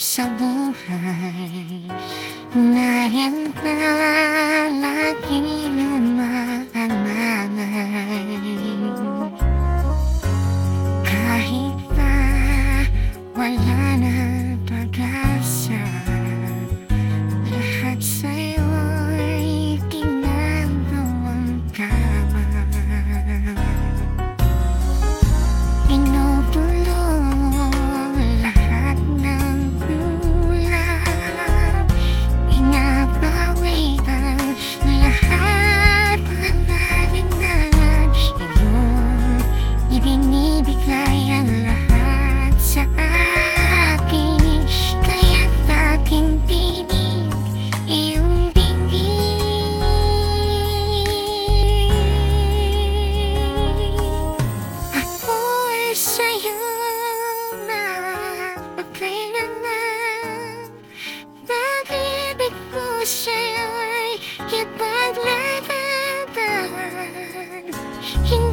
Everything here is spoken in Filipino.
sa buhay Dahil na lagi lumaanay Kahit na wala na pag-asa Lahat sa'yo'y 因